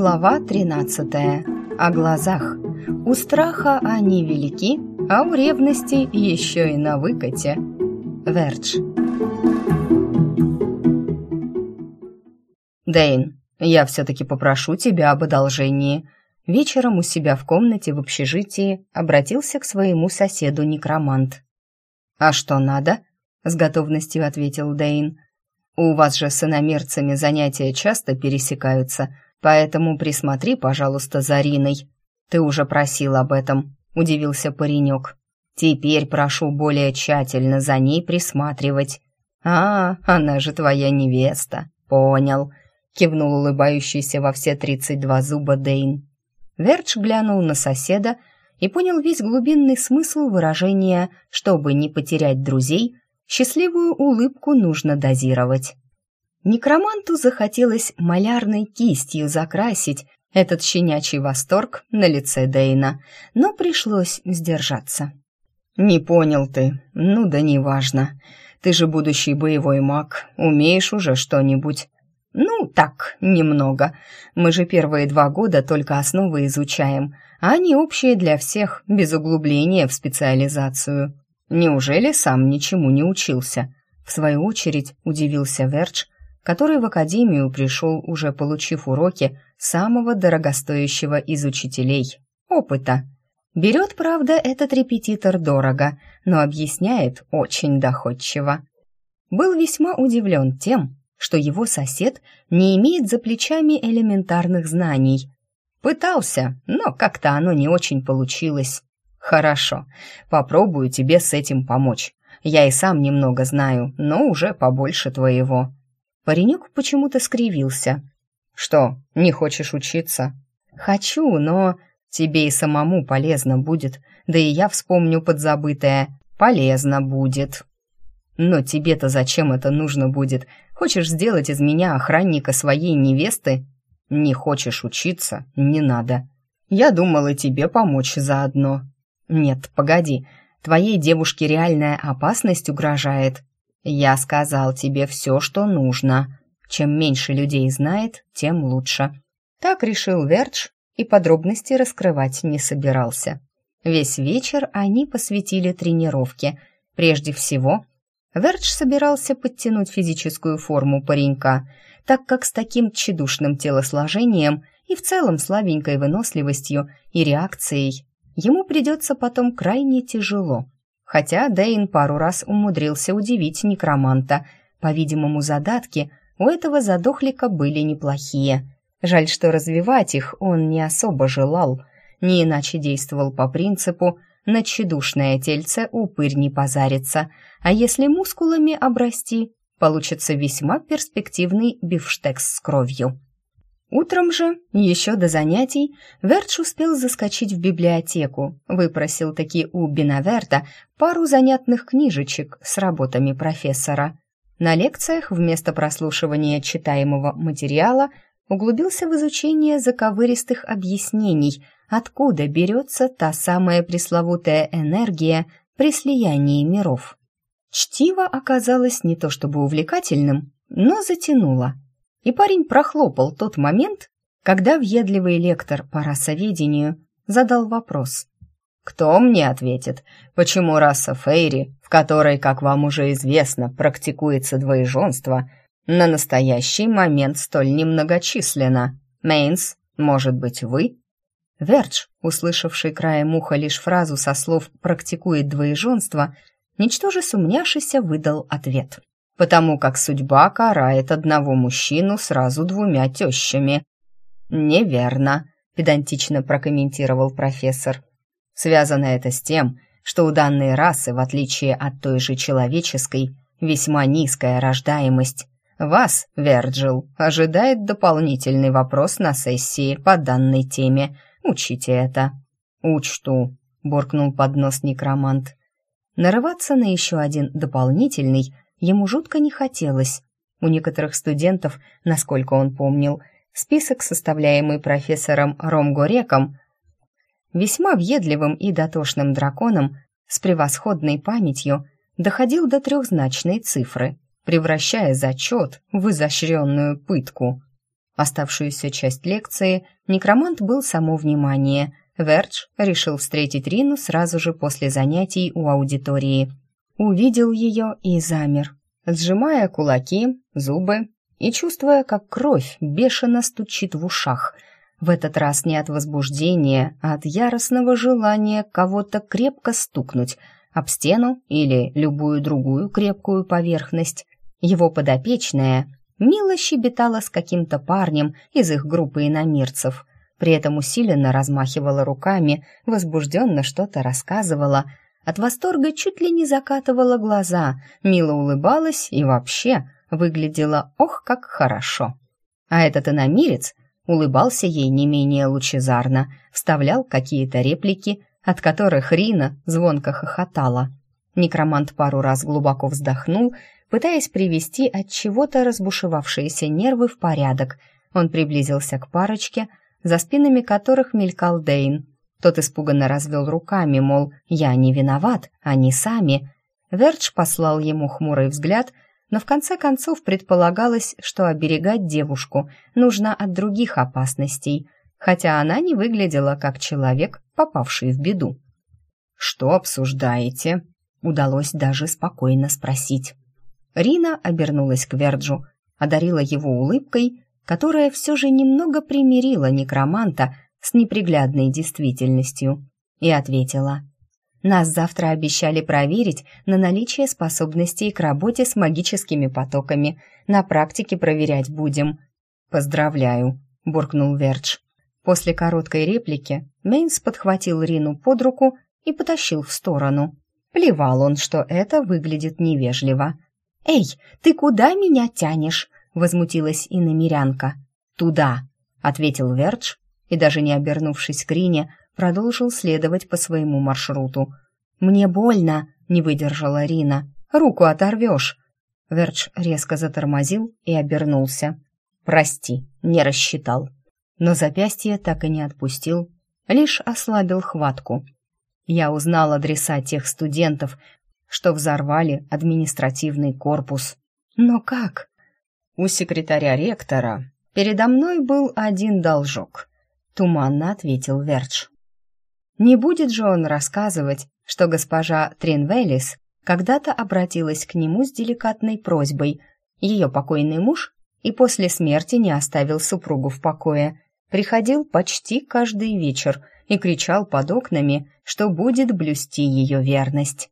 Глава 13. О глазах. У страха они велики, а у ревности еще и на выкате. Вердж. Дейн, я все-таки попрошу тебя об одолжении. Вечером у себя в комнате в общежитии обратился к своему соседу некромант. «А что надо?» — с готовностью ответил Дейн. «У вас же с иномерцами занятия часто пересекаются, поэтому присмотри, пожалуйста, за Риной. Ты уже просил об этом», — удивился паренек. «Теперь прошу более тщательно за ней присматривать». «А, она же твоя невеста, понял», — кивнул улыбающийся во все тридцать два зуба Дейн. Вердж глянул на соседа и понял весь глубинный смысл выражения «чтобы не потерять друзей», Счастливую улыбку нужно дозировать. Некроманту захотелось малярной кистью закрасить этот щенячий восторг на лице Дейна, но пришлось сдержаться. «Не понял ты. Ну да неважно. Ты же будущий боевой маг. Умеешь уже что-нибудь?» «Ну, так, немного. Мы же первые два года только основы изучаем, а они общие для всех, без углубления в специализацию». Неужели сам ничему не учился? В свою очередь удивился Вердж, который в академию пришел, уже получив уроки самого дорогостоящего из учителей – опыта. Берет, правда, этот репетитор дорого, но объясняет очень доходчиво. Был весьма удивлен тем, что его сосед не имеет за плечами элементарных знаний. Пытался, но как-то оно не очень получилось. «Хорошо, попробую тебе с этим помочь. Я и сам немного знаю, но уже побольше твоего». Паренек почему-то скривился. «Что, не хочешь учиться?» «Хочу, но тебе и самому полезно будет, да и я вспомню подзабытое. Полезно будет». «Но тебе-то зачем это нужно будет? Хочешь сделать из меня охранника своей невесты?» «Не хочешь учиться? Не надо. Я думала тебе помочь заодно». «Нет, погоди, твоей девушке реальная опасность угрожает. Я сказал тебе все, что нужно. Чем меньше людей знает, тем лучше». Так решил Вердж и подробности раскрывать не собирался. Весь вечер они посвятили тренировке. Прежде всего, Вердж собирался подтянуть физическую форму паренька, так как с таким тщедушным телосложением и в целом слабенькой выносливостью и реакцией ему придется потом крайне тяжело. Хотя Дэйн пару раз умудрился удивить некроманта. По-видимому, задатки у этого задохлика были неплохие. Жаль, что развивать их он не особо желал, не иначе действовал по принципу «на тщедушное тельце упырь не позарится», а если мускулами обрасти, получится весьма перспективный бифштекс с кровью. Утром же, еще до занятий, Вердж успел заскочить в библиотеку, выпросил таки у Бинаверта пару занятных книжечек с работами профессора. На лекциях вместо прослушивания читаемого материала углубился в изучение заковыристых объяснений, откуда берется та самая пресловутая энергия при слиянии миров. Чтиво оказалось не то чтобы увлекательным, но затянуло – и парень прохлопал тот момент, когда въедливый лектор по расоведению задал вопрос. «Кто мне ответит, почему раса Фейри, в которой, как вам уже известно, практикуется двоеженство, на настоящий момент столь немногочисленна? Мейнс, может быть, вы?» Вердж, услышавший краем уха лишь фразу со слов «практикует двоеженство», ничтоже сумняшися выдал ответ потому как судьба карает одного мужчину сразу двумя тещами». «Неверно», — педантично прокомментировал профессор. «Связано это с тем, что у данной расы, в отличие от той же человеческой, весьма низкая рождаемость. Вас, Верджил, ожидает дополнительный вопрос на сессии по данной теме. Учите это». «Учту», — буркнул под нос некромант. Нарываться на еще один дополнительный — ему жутко не хотелось. У некоторых студентов, насколько он помнил, список, составляемый профессором Ромгореком, весьма въедливым и дотошным драконом с превосходной памятью, доходил до трехзначной цифры, превращая зачет в изощренную пытку. Оставшуюся часть лекции некромант был само внимание. Вердж решил встретить Рину сразу же после занятий у аудитории. Увидел ее и замер, сжимая кулаки, зубы и чувствуя, как кровь бешено стучит в ушах. В этот раз не от возбуждения, а от яростного желания кого-то крепко стукнуть об стену или любую другую крепкую поверхность. Его подопечная мило щебетала с каким-то парнем из их группы иномирцев, при этом усиленно размахивала руками, возбужденно что-то рассказывала, от восторга чуть ли не закатывала глаза, мило улыбалась и вообще выглядела ох как хорошо. А этот иномирец улыбался ей не менее лучезарно, вставлял какие-то реплики, от которых Рина звонко хохотала. Некромант пару раз глубоко вздохнул пытаясь привести от чего-то разбушевавшиеся нервы в порядок. Он приблизился к парочке, за спинами которых мелькал Дейн. Тот испуганно развел руками, мол, я не виноват, они сами. Вердж послал ему хмурый взгляд, но в конце концов предполагалось, что оберегать девушку нужно от других опасностей, хотя она не выглядела как человек, попавший в беду. «Что обсуждаете?» Удалось даже спокойно спросить. Рина обернулась к Верджу, одарила его улыбкой, которая все же немного примирила некроманта с неприглядной действительностью, и ответила. «Нас завтра обещали проверить на наличие способностей к работе с магическими потоками. На практике проверять будем». «Поздравляю», — буркнул Вердж. После короткой реплики Мейнс подхватил Рину под руку и потащил в сторону. Плевал он, что это выглядит невежливо. «Эй, ты куда меня тянешь?» — возмутилась иномерянка. «Туда», — ответил Вердж, и даже не обернувшись к Рине, продолжил следовать по своему маршруту. «Мне больно», — не выдержала Рина. «Руку оторвешь». Вердж резко затормозил и обернулся. «Прости, не рассчитал». Но запястье так и не отпустил, лишь ослабил хватку. Я узнал адреса тех студентов, что взорвали административный корпус. Но как? У секретаря ректора передо мной был один должок, туманно ответил Вердж. Не будет же он рассказывать, что госпожа Тринвелис когда-то обратилась к нему с деликатной просьбой. Ее покойный муж и после смерти не оставил супругу в покое. Приходил почти каждый вечер и кричал под окнами, что будет блюсти ее верность.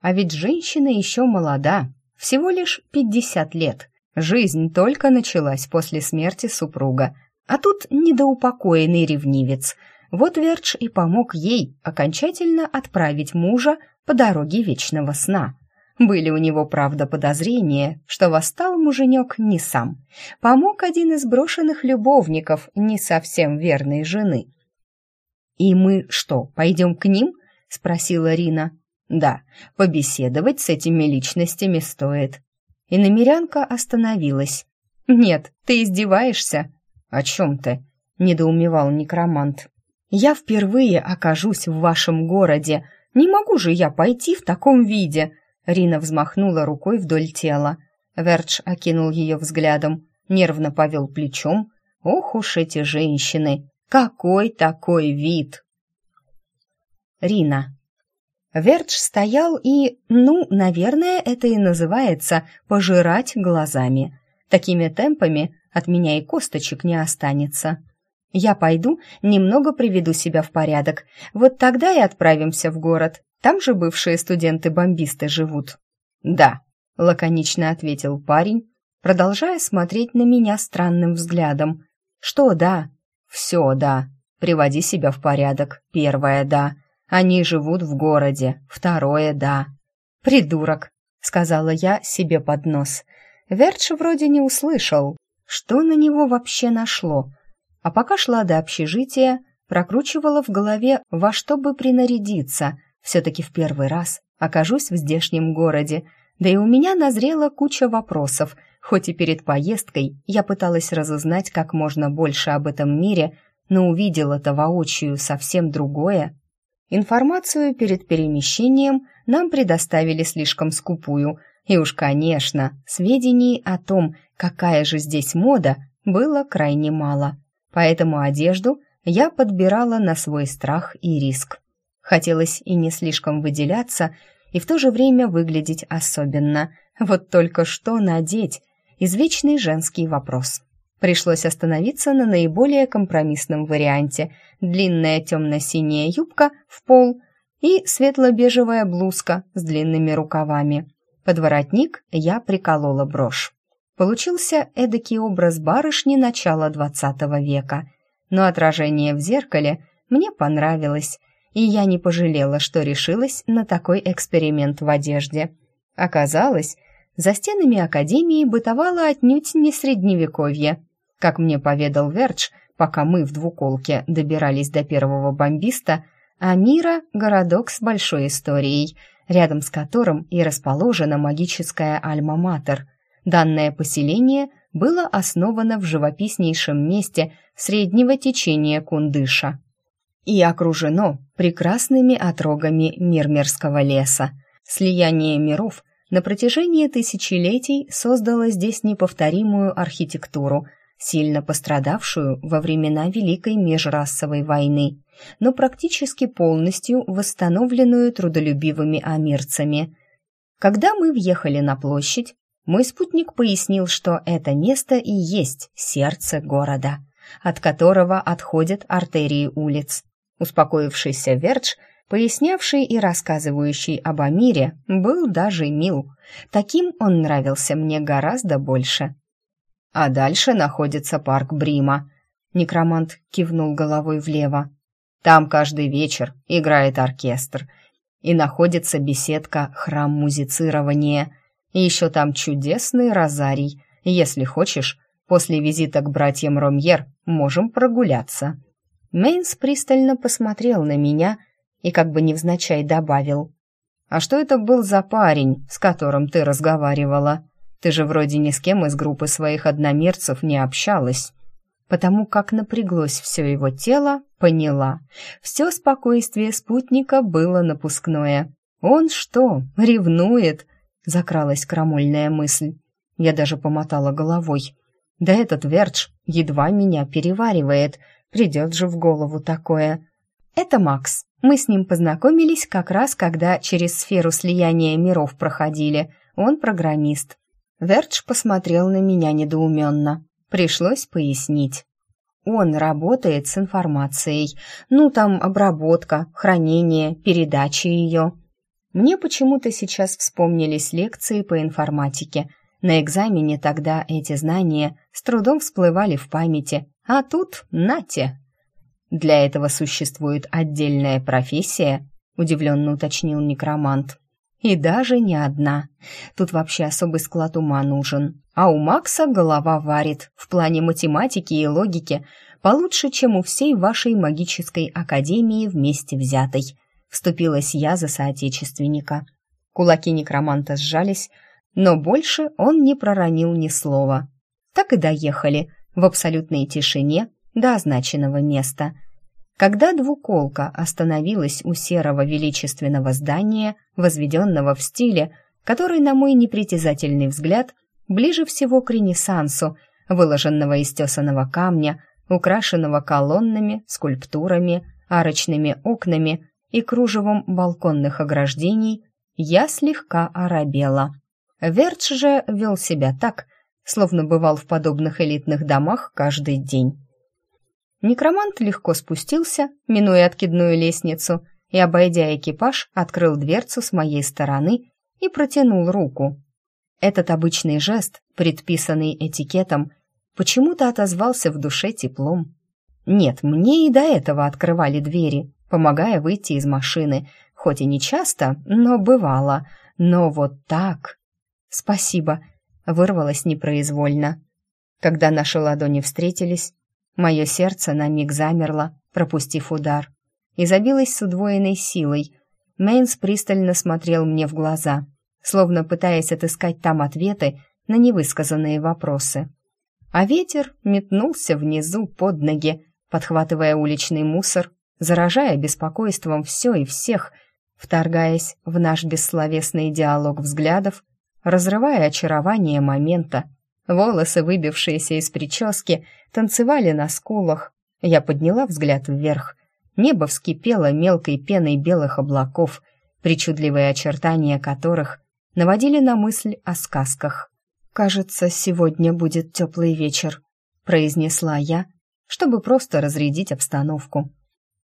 А ведь женщина еще молода, всего лишь 50 лет. Жизнь только началась после смерти супруга, а тут недоупокоенный ревнивец. Вот Вердж и помог ей окончательно отправить мужа по дороге вечного сна. Были у него, правда, подозрения, что восстал муженек не сам. Помог один из брошенных любовников не совсем верной жены. «И мы что, пойдем к ним?» — спросила Рина. Да, побеседовать с этими личностями стоит. И намерянка остановилась. «Нет, ты издеваешься?» «О чем ты?» — недоумевал некромант. «Я впервые окажусь в вашем городе. Не могу же я пойти в таком виде!» Рина взмахнула рукой вдоль тела. Вердж окинул ее взглядом, нервно повел плечом. «Ох уж эти женщины! Какой такой вид!» Рина. Вердж стоял и, ну, наверное, это и называется пожирать глазами. Такими темпами от меня и косточек не останется. Я пойду, немного приведу себя в порядок. Вот тогда и отправимся в город. Там же бывшие студенты-бомбисты живут. Да, лаконично ответил парень, продолжая смотреть на меня странным взглядом. Что да? Все да. Приводи себя в порядок. Первое да. Они живут в городе. Второе — да. «Придурок», — сказала я себе под нос. Вердж вроде не услышал. Что на него вообще нашло? А пока шла до общежития, прокручивала в голове, во что бы принарядиться. Все-таки в первый раз окажусь в здешнем городе. Да и у меня назрела куча вопросов. Хоть и перед поездкой я пыталась разузнать как можно больше об этом мире, но увидела-то воочию совсем другое. Информацию перед перемещением нам предоставили слишком скупую, и уж, конечно, сведений о том, какая же здесь мода, было крайне мало, поэтому одежду я подбирала на свой страх и риск. Хотелось и не слишком выделяться, и в то же время выглядеть особенно. Вот только что надеть – извечный женский вопрос. Пришлось остановиться на наиболее компромиссном варианте – длинная темно-синяя юбка в пол и светло-бежевая блузка с длинными рукавами. Под воротник я приколола брошь. Получился эдакий образ барышни начала двадцатого века, но отражение в зеркале мне понравилось – и я не пожалела, что решилась на такой эксперимент в одежде. Оказалось, за стенами Академии бытовало отнюдь не средневековье. Как мне поведал Вердж, пока мы в двуколке добирались до первого бомбиста, Амира — городок с большой историей, рядом с которым и расположена магическая Альма-Матер. Данное поселение было основано в живописнейшем месте среднего течения Кундыша и окружено прекрасными отрогами Мирмерского леса. Слияние миров на протяжении тысячелетий создало здесь неповторимую архитектуру, сильно пострадавшую во времена Великой межрасовой войны, но практически полностью восстановленную трудолюбивыми амирцами. Когда мы въехали на площадь, мой спутник пояснил, что это место и есть сердце города, от которого отходят артерии улиц. Успокоившийся Вердж, пояснявший и рассказывающий об Амире, был даже мил. Таким он нравился мне гораздо больше. А дальше находится парк Брима. Некромант кивнул головой влево. Там каждый вечер играет оркестр. И находится беседка «Храм музицирования». И еще там чудесный розарий. Если хочешь, после визита к братьям Ромьер можем прогуляться. Мейнс пристально посмотрел на меня и как бы невзначай добавил. «А что это был за парень, с которым ты разговаривала? Ты же вроде ни с кем из группы своих одномерцев не общалась». Потому как напряглось все его тело, поняла. Все спокойствие спутника было напускное. «Он что, ревнует?» — закралась крамольная мысль. Я даже помотала головой. «Да этот Вердж едва меня переваривает», Придет же в голову такое. Это Макс. Мы с ним познакомились как раз, когда через сферу слияния миров проходили. Он программист. Вердж посмотрел на меня недоуменно. Пришлось пояснить. Он работает с информацией. Ну, там обработка, хранение, передача ее. Мне почему-то сейчас вспомнились лекции по информатике. На экзамене тогда эти знания с трудом всплывали в памяти, а тут нате. Для этого существует отдельная профессия, удивленно уточнил некромант. И даже не одна. Тут вообще особый склад ума нужен. А у Макса голова варит в плане математики и логики получше, чем у всей вашей магической академии вместе взятой. Вступилась я за соотечественника. Кулаки некроманта сжались, но больше он не проронил ни слова. Так и доехали — в абсолютной тишине до означенного места. Когда двуколка остановилась у серого величественного здания, возведенного в стиле, который, на мой непритязательный взгляд, ближе всего к Ренессансу, выложенного из тесаного камня, украшенного колоннами, скульптурами, арочными окнами и кружевом балконных ограждений, я слегка оробела. Вердж же вел себя так, словно бывал в подобных элитных домах каждый день. Некромант легко спустился, минуя откидную лестницу, и, обойдя экипаж, открыл дверцу с моей стороны и протянул руку. Этот обычный жест, предписанный этикетом, почему-то отозвался в душе теплом. Нет, мне и до этого открывали двери, помогая выйти из машины, хоть и не часто, но бывало. Но вот так... Спасибо, вырвалось непроизвольно. Когда наши ладони встретились, мое сердце на миг замерло, пропустив удар, и забилось с удвоенной силой. Мейнс пристально смотрел мне в глаза, словно пытаясь отыскать там ответы на невысказанные вопросы. А ветер метнулся внизу под ноги, подхватывая уличный мусор, заражая беспокойством все и всех, вторгаясь в наш бессловесный диалог взглядов разрывая очарование момента, Волосы, выбившиеся из прически, танцевали на скулах. Я подняла взгляд вверх. Небо вскипело мелкой пеной белых облаков, причудливые очертания которых наводили на мысль о сказках. «Кажется, сегодня будет теплый вечер», — произнесла я, чтобы просто разрядить обстановку.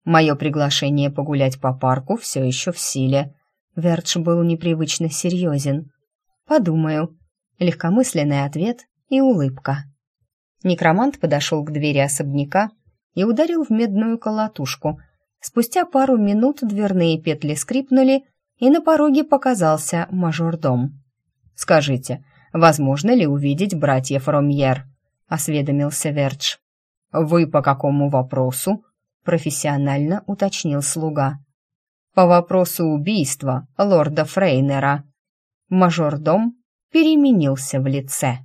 Мое приглашение погулять по парку все еще в силе. Вертш был непривычно серьезен. «Подумаю». Легкомысленный ответ и улыбка. Некромант подошел к двери особняка и ударил в медную колотушку. Спустя пару минут дверные петли скрипнули, и на пороге показался мажордом. «Скажите, возможно ли увидеть братьев Ромьер?» — осведомился Вердж. «Вы по какому вопросу?» — профессионально уточнил слуга. «По вопросу убийства лорда Фрейнера». Мажордом переменился в лице.